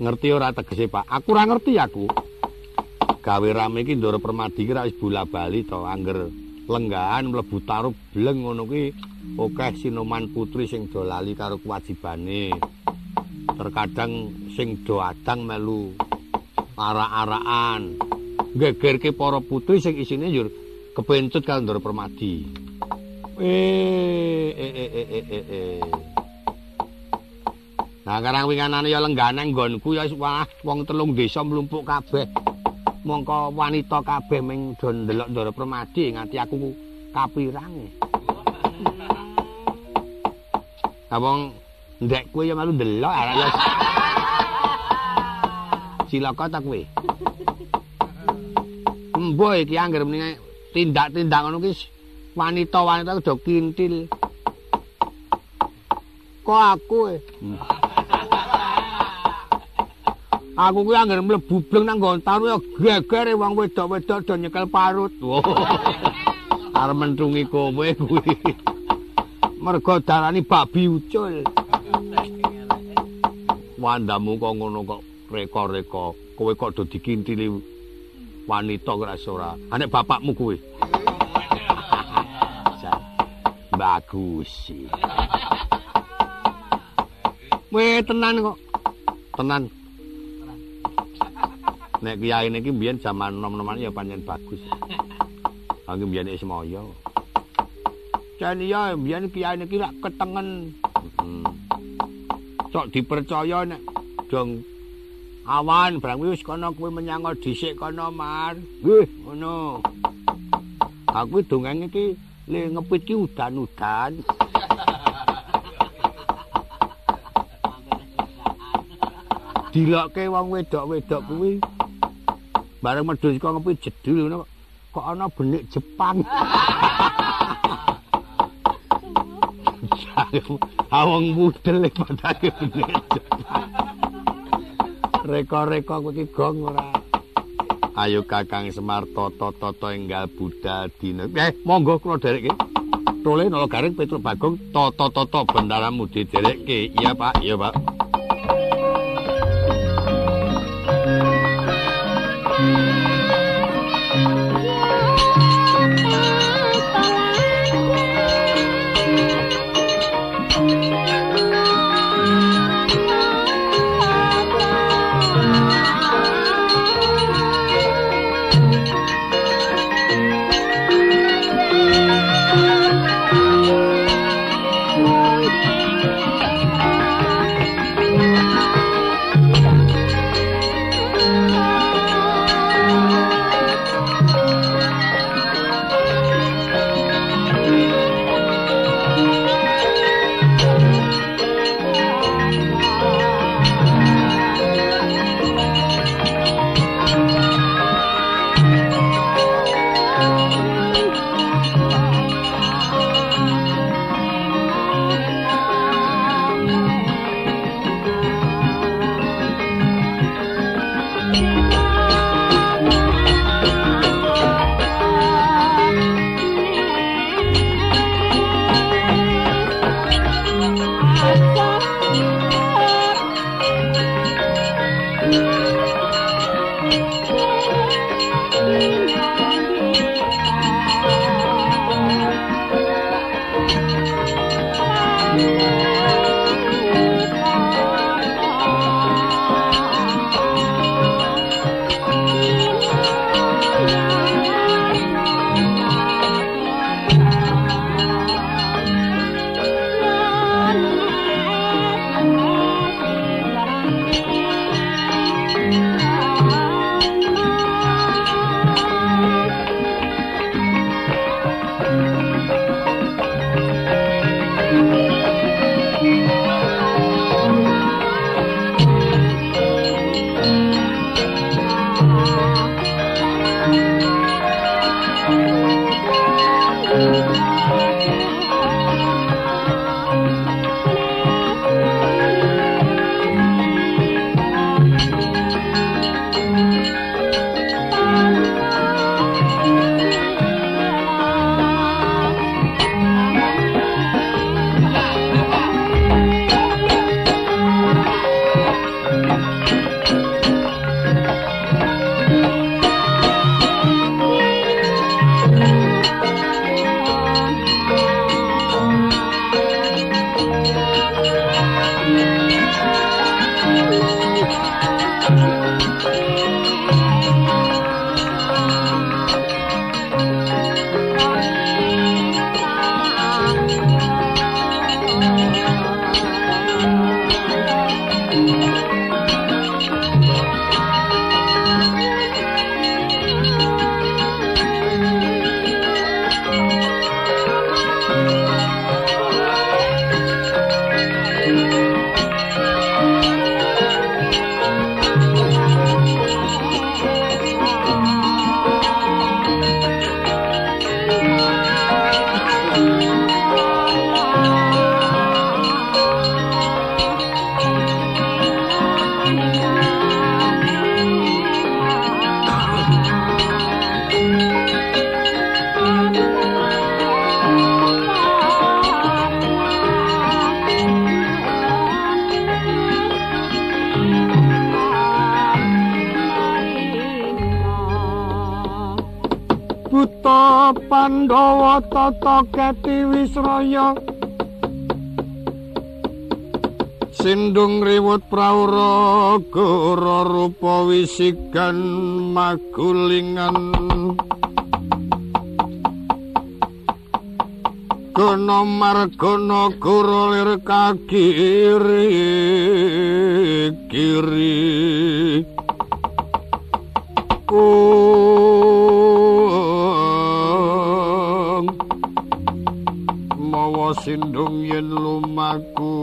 Ngerti ora tegese, Pak? Aku ora ngerti aku. Gawe rame iki Ndara Permadi ki ra wis bola-bali to, angger lenggahan mlebu taruh bleng ngono kuwi akeh sinoman putri sing do lali karo kewajibane. Terkadang sing do adang melu arak-arakan. Gegerke para putri sing isine yo kepencut karo Ndara Permadi. Eh, eh, eh, eh, eh, eh. Nah, karang winganane ya lenggane nggonku ya wah wong telung desa mlumpuk kabeh. Mongko wanita kabeh ming do ndelok Ndara Permadi nganti aku kapirange. Ah wong ndek kowe ya malu ndelok arek ya. Cilaka ta kowe? Embo iki anggere mendingan tindak-tindak ngono ki wanita-wanita do kintil. Kok aku e? Aku kuwi anggere mlebu bleng nang gontaru ya gegere wong wedok-wedok do nyekel parut. Arep mentungi kowe kuwi. Mergo darani babi ucul. Wandamu kok ngono kok reka-reka. Kowe kok do dikintili wanita kok ora. Anek bapakmu kuwi. Bagus sih. Weh tenan kok. Tenan. Nek kiai niki mbiyen jaman nom-noman ya pancen bagus. Aku mbiyen wis moyo. Jan iya mbiyen kiai niki rak ketengen. Hmm. Sok dipercaya nek dong awan barang wis kono kuwi menyang dhisik kono mar. Nggih, ngono. Aku dongeng iki le ngepit ki udan-udan. Dilokke wong wedok-wedok kuwi bareng medhus kok ngopi jedul ngono kok ana benik Jepang. Awang mudel padake benik Jepang. Reka-reka kowe iki gong ora. Ayo Kakang Semar toto-toto enggal budal dina. Eh, monggo kula dherekke. Tole nolo garing Petro Bagong toto-toto bendaramu didherekke. Iya, Pak. Iya, Pak. Pandhawa tata keti wisraya. Sindung riwut praura gora rupa wisigan magulingan. Gono margono guru lir kagiri kiri Mawa sindung yen lumaku.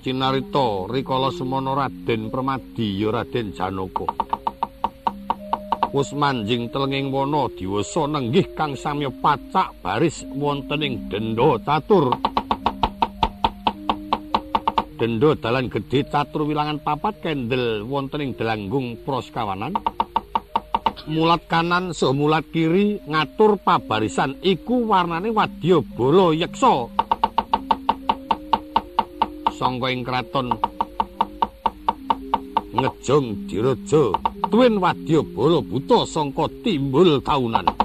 Cinarita rikala semana Raden Permadi ya Raden Janaka. Wus manjing telenging wana diwasa nenggih kang samya pacak baris wonten ing denda catur denda dalan gedhe catur wilangan papat kendel wonten ing delanggung proskawanan mulat kanan saha mulat kiri ngatur pabarisan. Iku warnane wadya bala yeksa. Sangka ing kraton ngejong diraja. Tuwin wadya bala buta sangka timbul taunan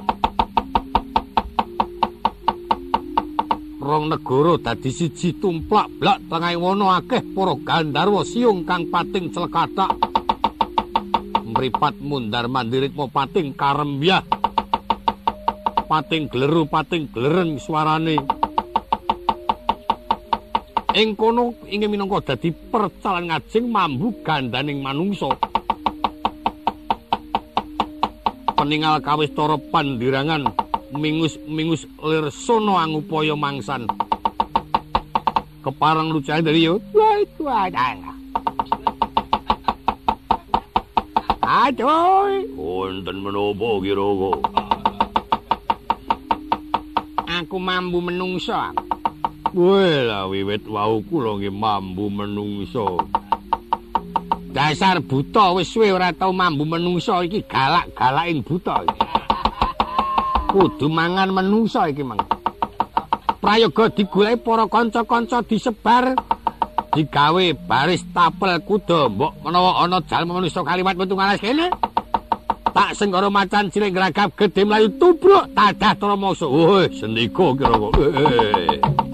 rong negara dadi siji tumplak blak tengahing wana akeh para gandarwa siung kang pating celekatak mripat mundar mandirit mo pating karembyah. Pating gleru pating glereng suarane. Ing kono ingin minangka dadi percalan ngajeng mambu gandaning manungsa. Peninggal kawis tara pandirangan mingus-mingus lir sono angupaya mangsan. Keparang lucane dari yo. Wah, itu ada. Aduh, wonten menapa kira-kira? Aku mambu menungso. Wela wiwit wau kula nggih mambu menungso. Dasar buta wis suwe ora tau mambu menungso iki galak-galaking buta iki. Kudu mangan menungsa iki mang. Prayoga digoleki para kanca-kanca disebar digawe baris tapel kuda mbok menawa ana jalma manusa kaliwat metu ngalas kene. Tak senggara macan cilik gragap gedhe mlayu tubruk tadah tara mangsa. Woi, sendika kira-kira.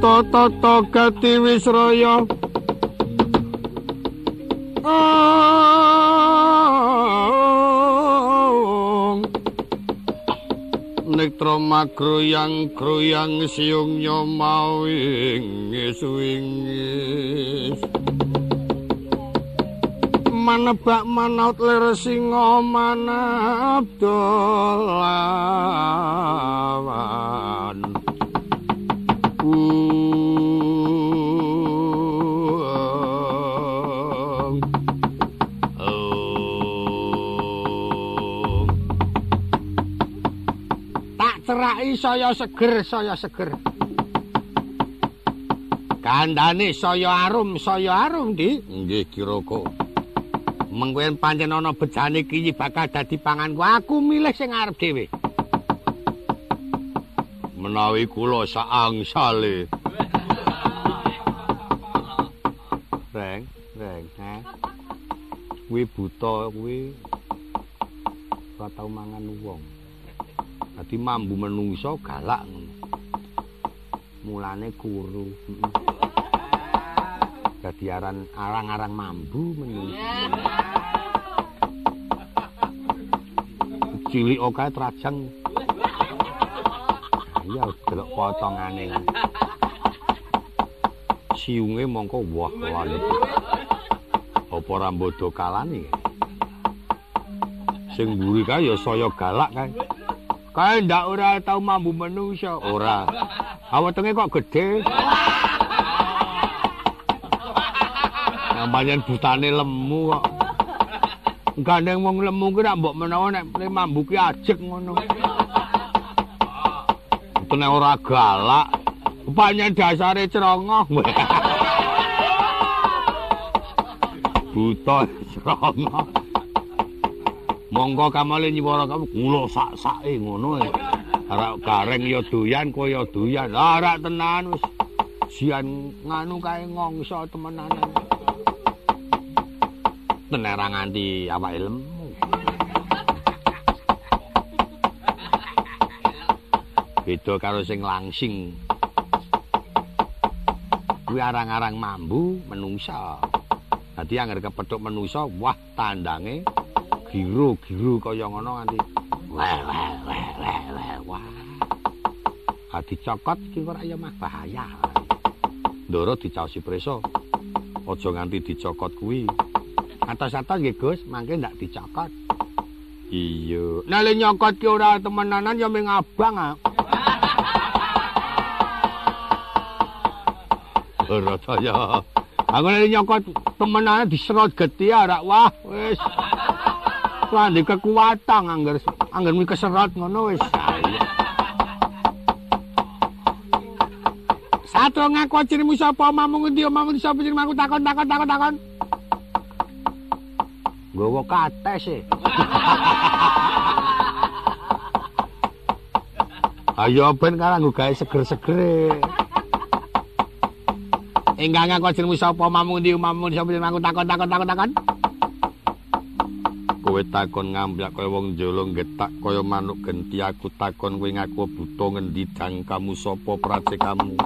Tata gati wis raya Nektra magroyang groyang siung nyomawing suwingis manebak manaut lir singa manab dolawan ceraki saya seger saya seger. Kandhane saya arum saya arum di nggih kiroko mengkoen pancen ana bejane iki bakal dadi panganku. Aku milih sing arep dhewe. Menawi kula saangsale. Reng reng ha kuwi buta kuwi ora tau mangan wong dadi mambu menungso galak mulane kuru dadi aran arang-arang mambu menungso cilik oke trajang. Iya delok potongane siunge mongko wah wah apa rambodo kalane? Sing mburi kae ya saya galak kae Kae ndak ora tau mambu manusa, ora. Awetenge kok gedhe. Nambahan butane lemu kok. Gandeng wong lemu ki rak mbok menawa nek mambu ki ajek ngono. Tene ora galak. Panjen dasare cerongoh. Buta cerongoh. Monggo kamale nyiwara kamu kula sak-sake ngono e. Ora gareng ya doyan kowe ya doyan. Ora tenan wis. Sian nganu kae ngongso temenan. Tenera nganti awake lemu. Beda karo sing langsing. Kuwi arang-arang mambu menungsa. Dadi anger kepethuk menungsa wah tandange giru-giru kaya ngono nganti weh weh weh weh weh wah. Ah dicokot iki ora ya mah bahaya. Ndoro dicaosi preso. Aja nganti dicokot kuwi. Atas-atas nggih Gus, mangke ndak dicokot. Iya. Nek le nyokot ki ora temenanan ya ming abang ah. Ora saya. Aku nek nyokot temenanan diserot geti ora wah wis. Landi kekuatan anggar anggar mi keserot ngono wis. Satu ngaku cirimu sapa mamu ngendi mamu sapa cirimu aku takon takon takon takon. Gowo kates e. Ayo ben karo gawe seger-seger. Enggak ngaku cirimu sapa mamu ngendi mamu sapa cirimu aku takon takon takon takon. Kowe takon ngamblak kaya wong jolong getak kaya manuk genti aku takon kowe ngaku buta ngendi kamu sapa prace kamu?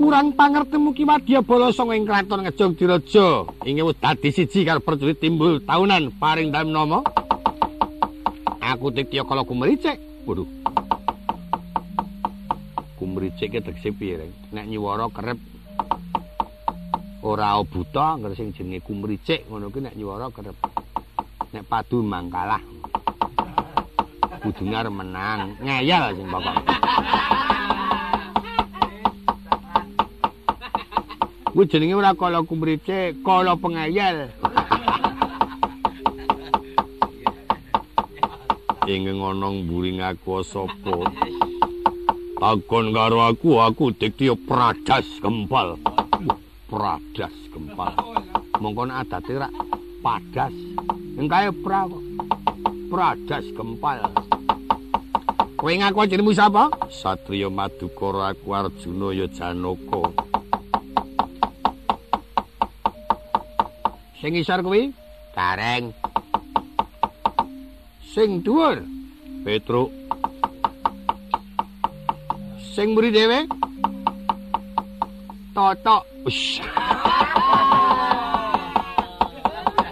Kurang pangertemu ki wadya bala sanga ing kraton ngejong diraja. Ingin wis dadi siji karo perjurit timbul tahunan paring dalem nama. Aku tikya kala kumricik. Waduh. Kumricik ki tegese piye nek nyiwara kerep ora buta anggere sing jenenge kumricik ngono kuwi nek nyuwara kerep nek padu mangkalah. Kudune menang ngayal sing pokok. Kuwi jenenge ora kala kumricik kala pengayal ing ngono mburi ngaku sapa? Takon karo aku aku dikti pradas kempal pradas gempal. Mongko nek adate rak padas. Engkae pra pradas gempal. Kowe ngaku jenengmu sapa? Satriya Madukara aku Arjuna ya Janaka. Sing isor kuwi Kareng. Sing dhuwur Petruk. Sing mburi dhewe? Totok.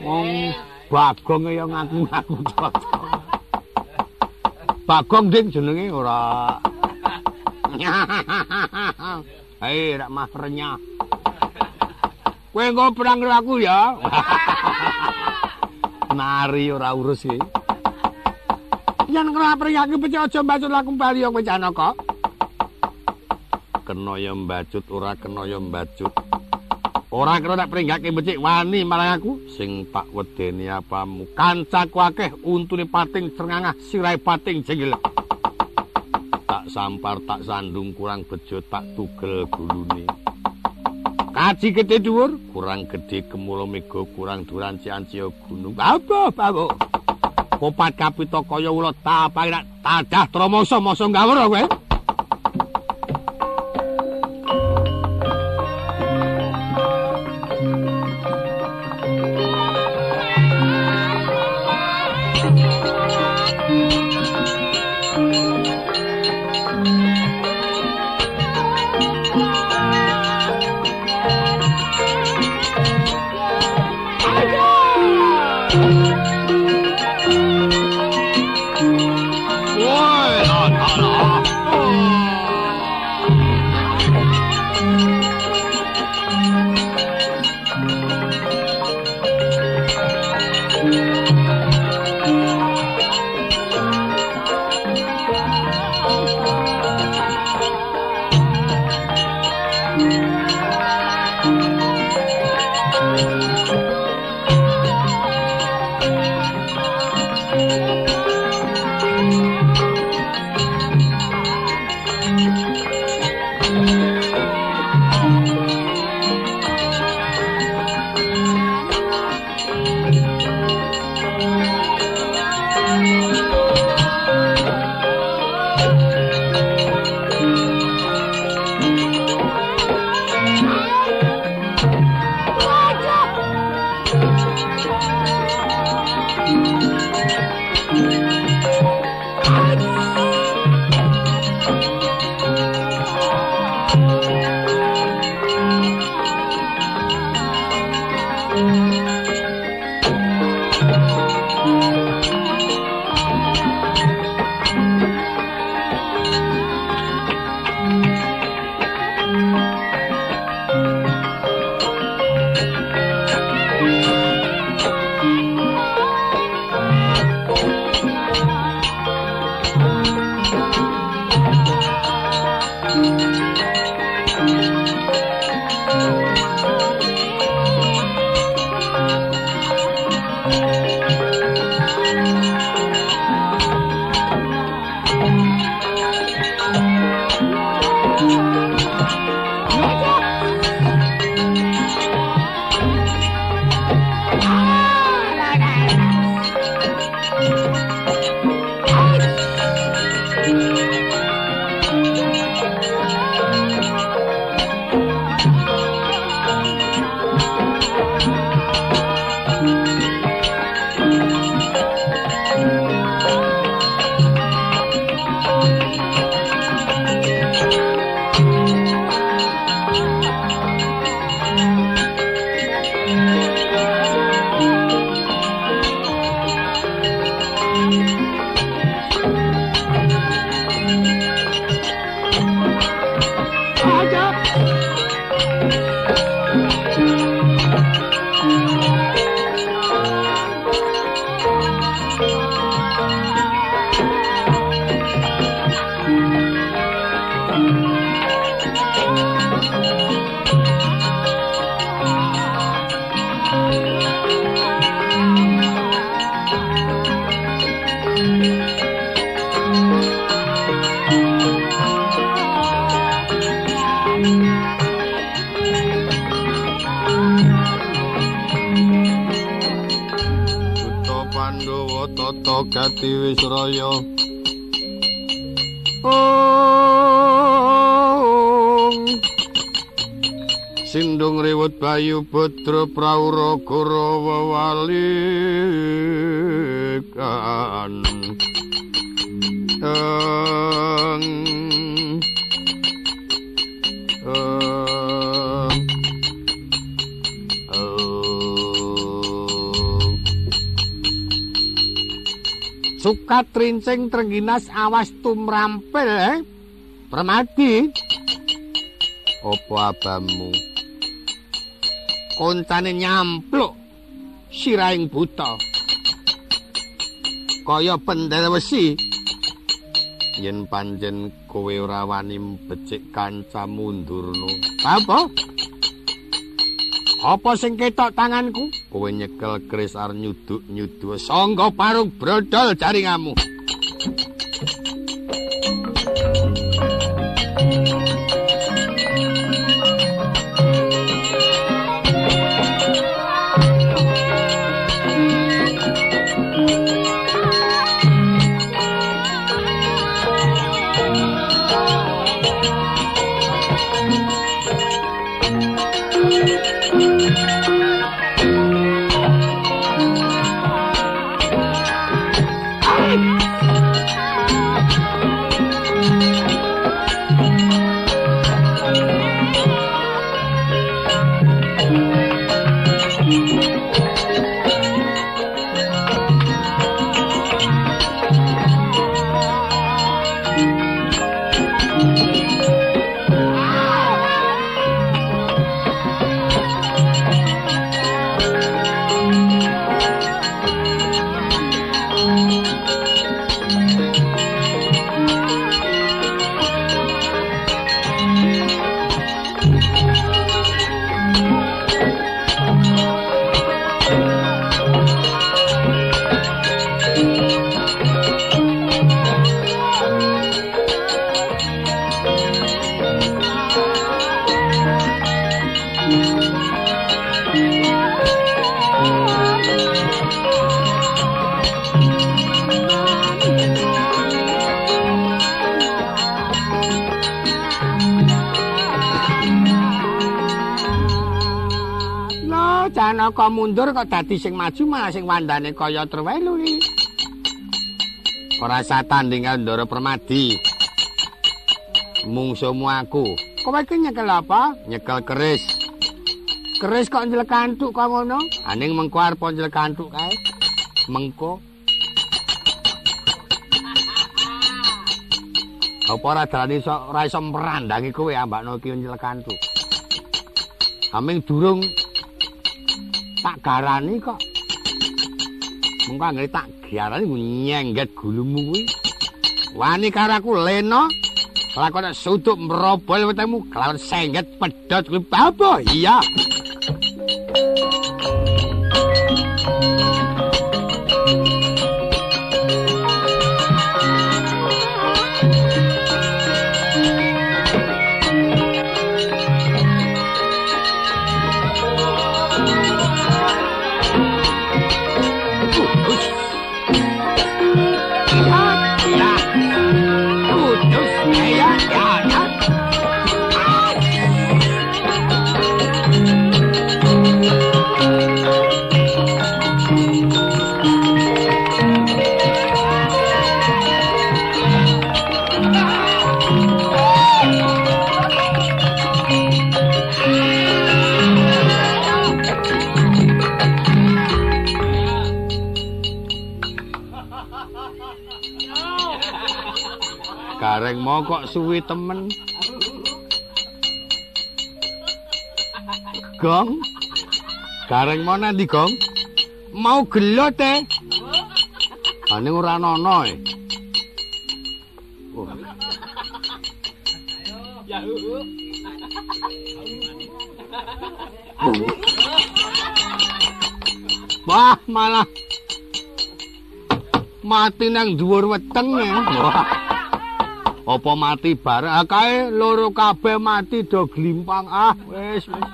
Wong Bagong ya ngaku-ngaku totok. Bagong ding jenenge ora. Hei, rak mah renyah. Kowe engko perang karo aku ya. Nari ora urus iki. Yen kena priyake pecah aja mbacut laku bali kowe Janaka. Kena ya mbacut ora kena ya mbacut. Ora kena tak pringgake becik wani marang aku sing tak wedeni apamu. Kancaku akeh untune pating cengangah sirahe pating jenggel. Tak sampar tak sandung kurang bejo tak tugel gulune. Kaji gede dhuwur kurang gede kemulo mega kurang duran ciancia gunung. Apa bawo? Kopat kapita kaya ula tapak tadah tromoso moso gawur kowe. Gati Ayu Putra Prawura Kurawa Walikan Ang Suka trincing trengginas awas tumrampil, eh? Permati. apa abamu, koncane nyampluk siraing buta. Kaya pendel wesi. Yen panjen kowe ora wani becik kanca mundurno. Apa? Apa sing ketok tanganku? Kowe nyekel keris arep nyuduk-nyuduk sangga parung brodol jaringamu kok mundur kok dadi sing maju malah sing wandane kaya trewelu iki. Ora usah tandingan Ndara Permadi. Mungsumu aku. Kowe iki nyekel apa? Nyekel keris. Keris kok njlekantuk kok ngono? Aning mengko arep njlekantuk kae. Mengko. Apa ora dalane iso ora iso merandangi kowe ambakno iki njlekantuk. Aming durung tak garani kok. Mengko anggere tak garani nyengget gulumu kuwi. Wani karo aku leno. Lakon suduk merobol wetemu kelawan sengget pedhot kuwi apa? Iya. Gareng mau kok suwi temen. Gong. Gareng mau nanti gong. Mau gelo teh. Ane ora nono e. Oh. Ya Wah, malah mati nang dhuwur weteng ya. Wah. Apa mati bareng ah, kae loro kabeh mati do glimpang ah wis wis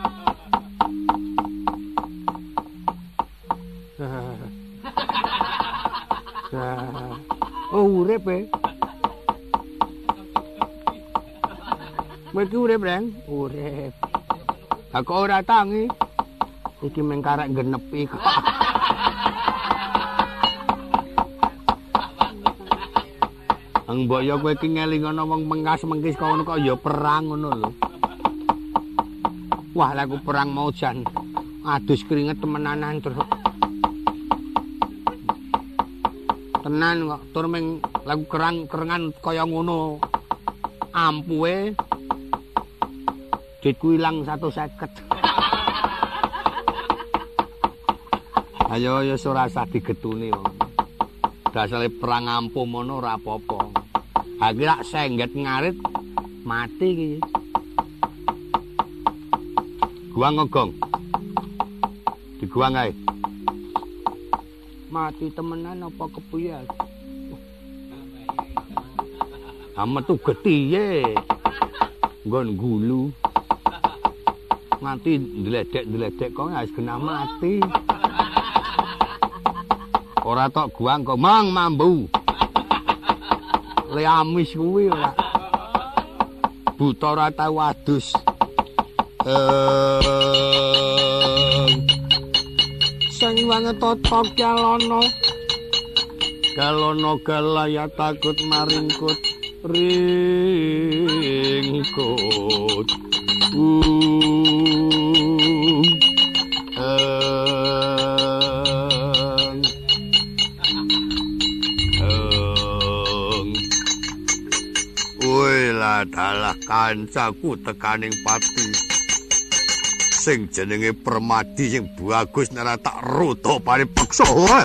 oh urip e Mereka urip, Reng? Urip. Aku ora tangi. Iki mengkarek genepi kok. Ang kowe iki ngeling ana wong mengas mengkis kok ngono kok ya perang ngono lho. Wah, laku perang mau jan. Adus keringet temenanan terus. tenan kok tur ming lagu kerang kerengan kaya ngono ampuhe duitku ilang 150 ayo ya ora usah digetuni wong dasare perang ampuh mono ora apa-apa iki lak sengget ngarit mati iki. Gua ngegong di gua ae. Mati temenan apa kepiye amet tuh getiye nggon gulu. Nganti ndledek-ndledek kok wis genah mati. Ora tok guang kok mang mambu le amis kuwi ora buta ora tau adus. Sing banget totok kalono kalono galaya takut maringkut ringkut. Adalah kancaku tekaning pati sing jenenge permadi sing bagus nara tak ruto pari peksa. Wah